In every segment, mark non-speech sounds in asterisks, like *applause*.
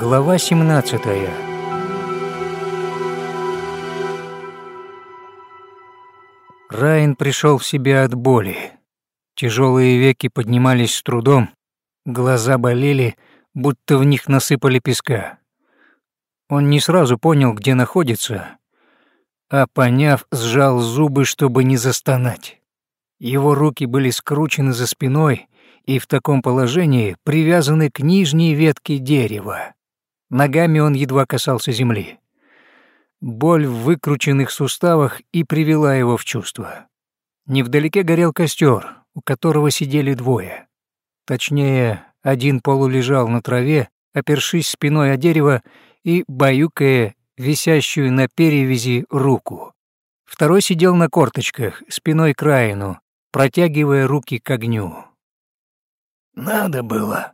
Глава 17 Райан пришел в себя от боли. Тяжелые веки поднимались с трудом, глаза болели, будто в них насыпали песка. Он не сразу понял, где находится, а поняв, сжал зубы, чтобы не застонать. Его руки были скручены за спиной и в таком положении привязаны к нижней ветке дерева. Ногами он едва касался земли. Боль в выкрученных суставах и привела его в чувство. Невдалеке горел костер, у которого сидели двое. Точнее, один полулежал на траве, опершись спиной о дерево и баюкая висящую на перевязи руку. Второй сидел на корточках, спиной к Райану, протягивая руки к огню. «Надо было.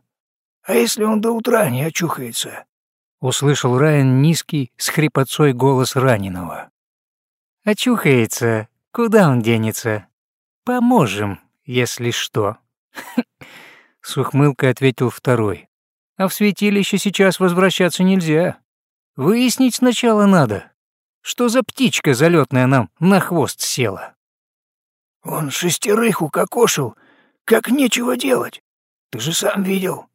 А если он до утра не очухается?» Услышал Райан низкий, с хрипотцой голос раненого. «Очухается. Куда он денется? Поможем, если что». *laughs* С ухмылкой ответил второй. «А в святилище сейчас возвращаться нельзя. Выяснить сначала надо, что за птичка залетная нам на хвост села». «Он шестерых укокошил, как нечего делать. Ты же сам видел.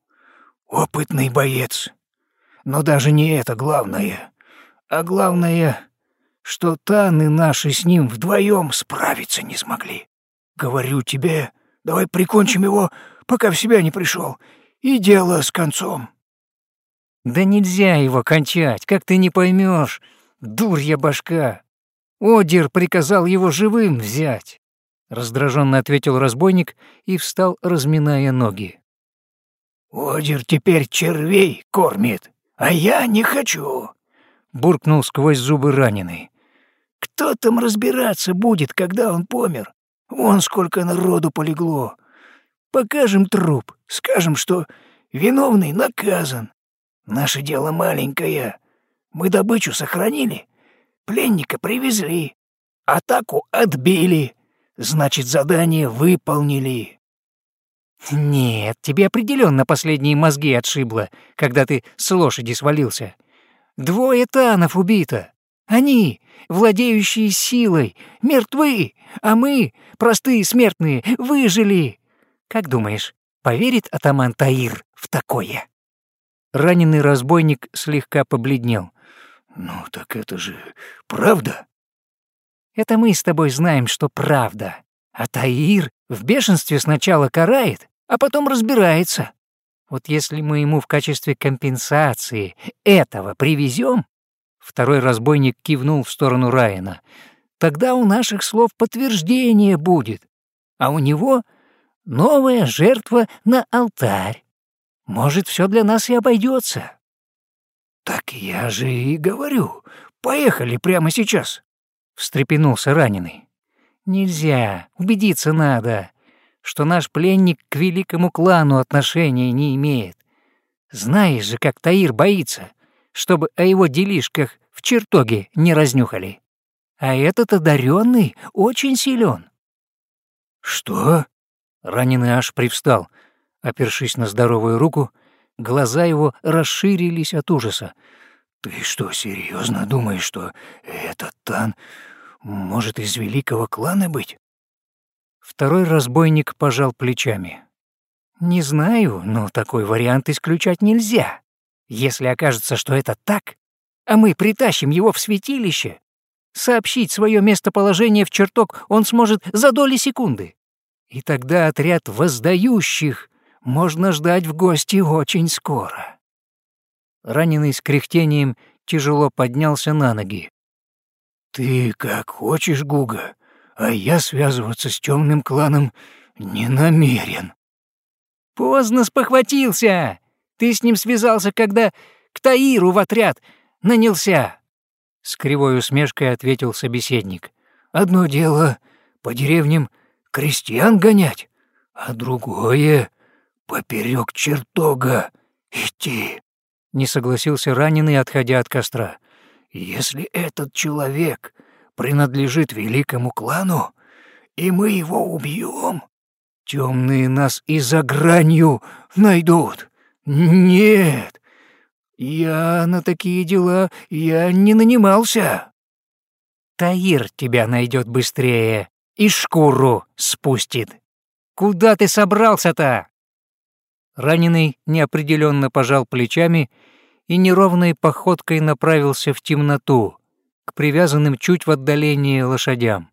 Опытный боец. Но даже не это главное. А главное, что Таны наши с ним вдвоем справиться не смогли. Говорю тебе, давай прикончим его, пока в себя не пришел, и дело с концом. Да нельзя его кончать, как ты не поймешь, дурья башка. Одер приказал его живым взять. Раздраженно ответил разбойник и встал, разминая ноги. Одер теперь червей кормит, «А я не хочу», — буркнул сквозь зубы раненый. «Кто там разбираться будет, когда он помер? Вон сколько народу полегло. Покажем труп, скажем, что виновный наказан. Наше дело маленькое. Мы добычу сохранили, пленника привезли, атаку отбили, значит, задание выполнили. «Нет, тебе определенно последние мозги отшибло, когда ты с лошади свалился. Двое танов убито. Они, владеющие силой, мертвы, а мы, простые смертные, выжили. Как думаешь, поверит атаман Таир в такое?» Раненый разбойник слегка побледнел. «Ну так это же правда?» «Это мы с тобой знаем, что правда. А Таир в бешенстве сначала карает, а потом разбирается. Вот если мы ему в качестве компенсации этого привезем, второй разбойник кивнул в сторону Райана, тогда у наших слов подтверждение будет, а у него новая жертва на алтарь. Может, все для нас и обойдется. Так я же и говорю, поехали прямо сейчас, встрепенулся раненый. Нельзя, убедиться надо что наш пленник к великому клану отношения не имеет. Знаешь же, как Таир боится, чтобы о его делишках в чертоге не разнюхали. А этот одаренный очень силен. «Что?» Раненый аж привстал, опершись на здоровую руку, глаза его расширились от ужаса. «Ты что, серьезно думаешь, что этот Тан может из великого клана быть?» Второй разбойник пожал плечами. «Не знаю, но такой вариант исключать нельзя. Если окажется, что это так, а мы притащим его в святилище, сообщить свое местоположение в чертог он сможет за доли секунды. И тогда отряд воздающих можно ждать в гости очень скоро». Раненый с кряхтением тяжело поднялся на ноги. «Ты как хочешь, Гуга, а я связываться с темным кланом не намерен». «Поздно спохватился! Ты с ним связался, когда к Таиру в отряд нанялся!» С кривой усмешкой ответил собеседник. «Одно дело по деревням крестьян гонять, а другое — поперек чертога идти». Не согласился раненый, отходя от костра. «Если этот человек принадлежит великому клану, и мы его убьем, темные нас и за гранью найдут. Нет, «Я на такие дела я не нанимался». «Таир тебя найдет быстрее и шкуру спустит. Куда ты собрался-то?» Раненый неопределенно пожал плечами и неровной походкой направился в темноту, к привязанным чуть в отдалении лошадям.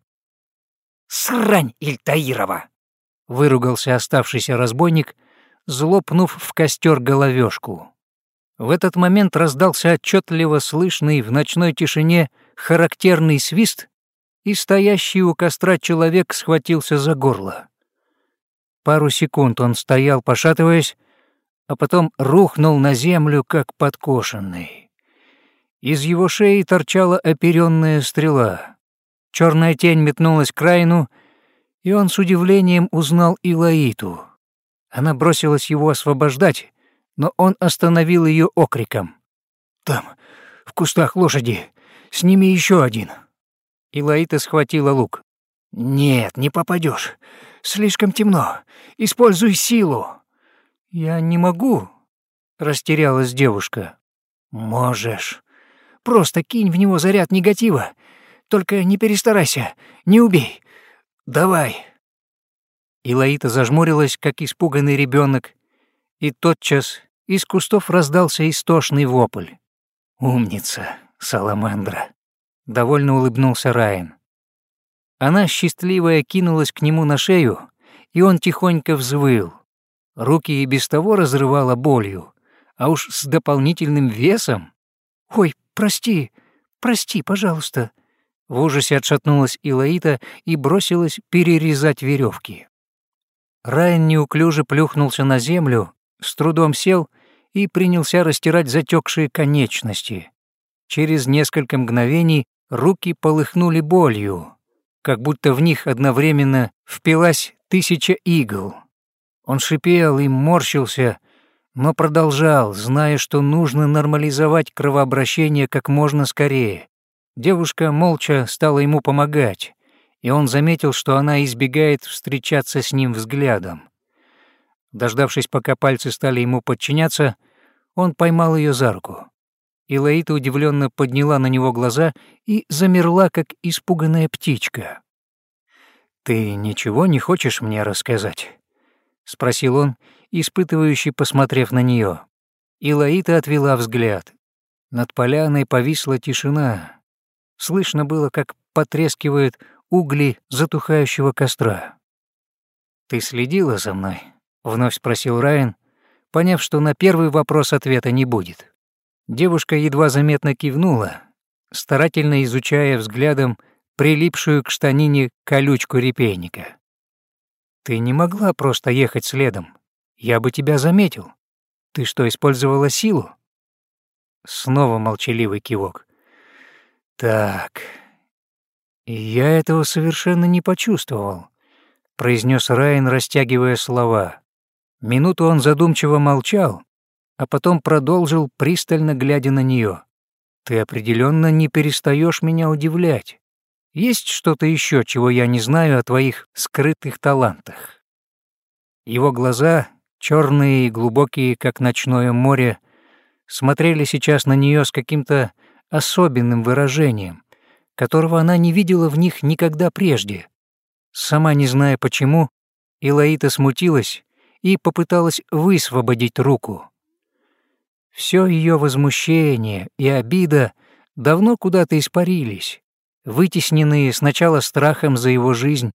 «Срань Ильтаирова!» — выругался оставшийся разбойник, злопнув в костер головешку. В этот момент раздался отчетливо слышный в ночной тишине характерный свист, и стоящий у костра человек схватился за горло. Пару секунд он стоял, пошатываясь, а потом рухнул на землю, как подкошенный. Из его шеи торчала оперенная стрела. Черная тень метнулась к Райну, и он с удивлением узнал Илаиту. Она бросилась его освобождать, но он остановил ее окриком. «Там, в кустах лошади, сними еще один». Илаита схватила лук. «Нет, не попадешь. Слишком темно. Используй силу». «Я не могу», — растерялась девушка. «Можешь. Просто кинь в него заряд негатива. Только не перестарайся, не убей. Давай». Илаита зажмурилась, как испуганный ребенок, и тотчас из кустов раздался истошный вопль. «Умница, Саламандра!» — довольно улыбнулся Райан. Она, счастливая, кинулась к нему на шею, и он тихонько взвыл. Руки и без того разрывала болью, а уж с дополнительным весом. «Ой, прости, прости, пожалуйста!» В ужасе отшатнулась Илаита и бросилась перерезать веревки. Райан неуклюже плюхнулся на землю, с трудом сел и принялся растирать затекшие конечности. Через несколько мгновений руки полыхнули болью, как будто в них одновременно впилась тысяча игл. Он шипел и морщился, но продолжал, зная, что нужно нормализовать кровообращение как можно скорее. Девушка молча стала ему помогать, и он заметил, что она избегает встречаться с ним взглядом. Дождавшись, пока пальцы стали ему подчиняться, он поймал ее за руку. Илаита удивленно подняла на него глаза и замерла, как испуганная птичка. «Ты ничего не хочешь мне рассказать?» — спросил он, испытывающий, посмотрев на нее. Илаита отвела взгляд. Над поляной повисла тишина. Слышно было, как потрескивают угли затухающего костра. «Ты следила за мной?» — вновь спросил Райан, поняв, что на первый вопрос ответа не будет. Девушка едва заметно кивнула, старательно изучая взглядом прилипшую к штанине колючку репейника. «Ты не могла просто ехать следом. Я бы тебя заметил. Ты что, использовала силу?» Снова молчаливый кивок. «Так, я этого совершенно не почувствовал», — произнес Райан, растягивая слова. Минуту он задумчиво молчал, а потом продолжил, пристально глядя на нее. «Ты определенно не перестаешь меня удивлять. Есть что-то еще, чего я не знаю о твоих скрытых талантах?» Его глаза, черные и глубокие, как ночное море, смотрели сейчас на нее с каким-то особенным выражением, которого она не видела в них никогда прежде. Сама не зная почему, Илаита смутилась и попыталась высвободить руку. Все ее возмущение и обида давно куда-то испарились, вытесненные сначала страхом за его жизнь,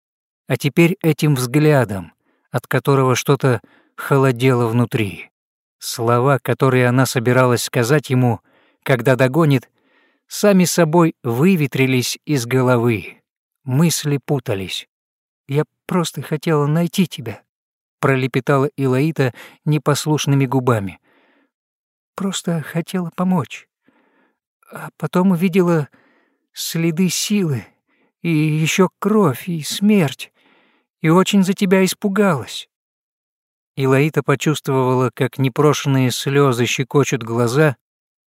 а теперь этим взглядом, от которого что-то холодело внутри. Слова, которые она собиралась сказать ему, когда догонит, сами собой выветрились из головы. Мысли путались. «Я просто хотела найти тебя», пролепетала Илаита непослушными губами. Просто хотела помочь. А потом увидела следы силы, и еще кровь, и смерть, и очень за тебя испугалась. Илаита почувствовала, как непрошенные слезы щекочут глаза,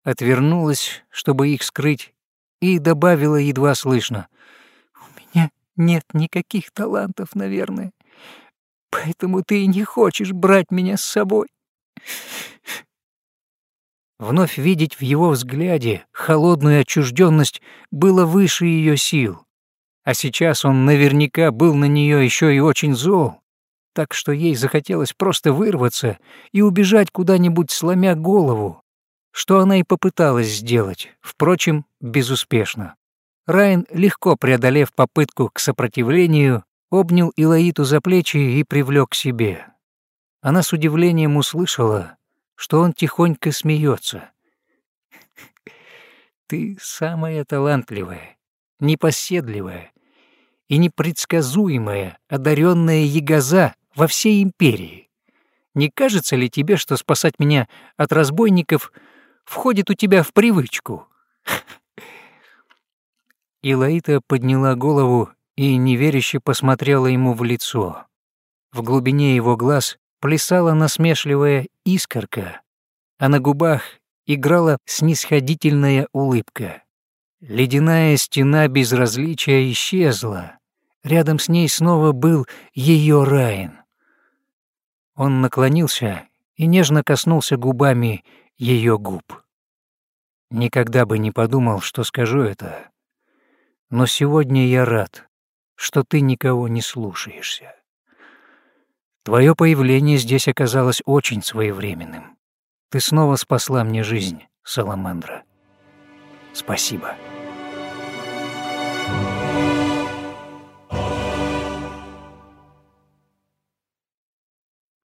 отвернулась, чтобы их скрыть, и добавила едва слышно. «У меня нет никаких талантов, наверное. Поэтому ты и не хочешь брать меня с собой. Вновь видеть в его взгляде холодную отчужденность было выше ее сил. А сейчас он наверняка был на нее еще и очень зол, так что ей захотелось просто вырваться и убежать куда-нибудь, сломя голову, что она и попыталась сделать, впрочем, безуспешно. Райан, легко преодолев попытку к сопротивлению, обнял Илаиту за плечи и привлек к себе. Она с удивлением услышала, что он тихонько смеется. «Ты самая талантливая, непоседливая и непредсказуемая, одаренная ягоза во всей империи. Не кажется ли тебе, что спасать меня от разбойников входит у тебя в привычку?» Илаита подняла голову и неверяще посмотрела ему в лицо. В глубине его глаз плясала насмешливая искорка, а на губах играла снисходительная улыбка. Ледяная стена безразличия исчезла. Рядом с ней снова был ее Райан. Он наклонился и нежно коснулся губами ее губ. Никогда бы не подумал, что скажу это, но сегодня я рад, что ты никого не слушаешься. Твое появление здесь оказалось очень своевременным. Ты снова спасла мне жизнь, Саламандра. Спасибо.